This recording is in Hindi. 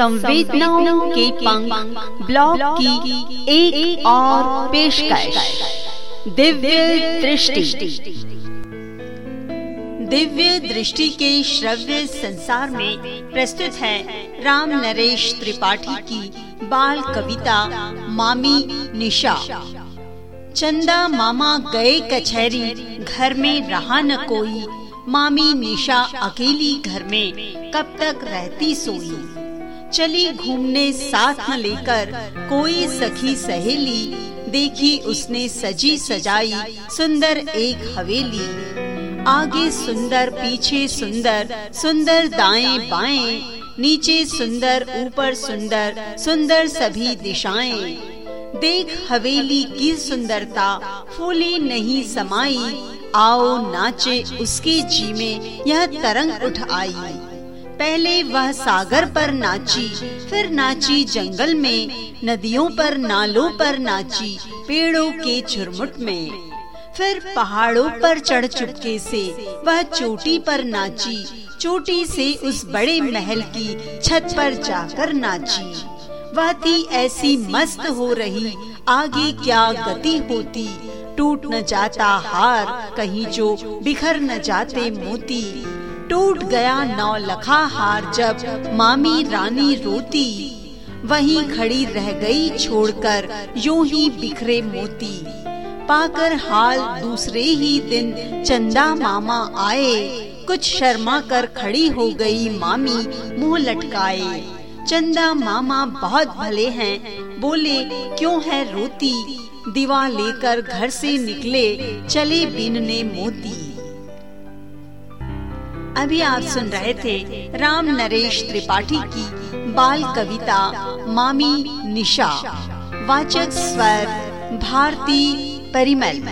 संवेदनाओं के पंख ब्लॉग की एक, एक और पेशकश। दिव्य दृष्टि। दिव्य दृष्टि के श्रव्य संसार में प्रस्तुत है राम नरेश त्रिपाठी की बाल कविता मामी निशा। चंदा मामा गए कचहरी घर में रहा न कोई। मामी निशा अकेली घर में कब तक रहती सोई? चली घूमने साथ न लेकर कोई सखी सहेली, देखी उसने सजी सजाई सुंदर एक हवेली। आगे सुंदर, पीछे सुंदर सुंदर दाएँ बाएँ, नीचे सुंदर, ऊपर सुंदर सुंदर सभी दिशाएँ। देख हवेली की सुंदरता, फूली नहीं समाई, आओ नाचे उसके जी में, यह तरंग उठ आई। पहले वह सागर पर नाची, फिर नाची जंगल में, नदियों पर, नालों पर नाची, पेड़ों के झुरमुट में। फिर पहाड़ों पर चढ़ चुपके से वह चोटी पर नाची, चोटी से उस बड़े महल की छत पर जाकर नाची। वह थी ऐसी मस्त हो रही, आगे क्या गति होती? टूट न जाता हार, कहीं जो बिखर न जाते मोती। टूट गया नौ लखा हार जब मामी रानी रोती, वहीं खड़ी रह गई छोड़कर यूँ ही बिखरे मोती। पाकर हाल दूसरे ही दिन चंदा मामा आए, कुछ शर्मा कर खड़ी हो गई मामी, मुँह लटकाए। चंदा मामा बहुत भले हैं, बोले, क्यों है रोती? दीवा लेकर घर से निकले, चले बिनने मोती। अभी आप सुन रहे थे राम नरेश त्रिपाठी की बाल कविता मामी निशा। वाचक स्वर भारती परिमल।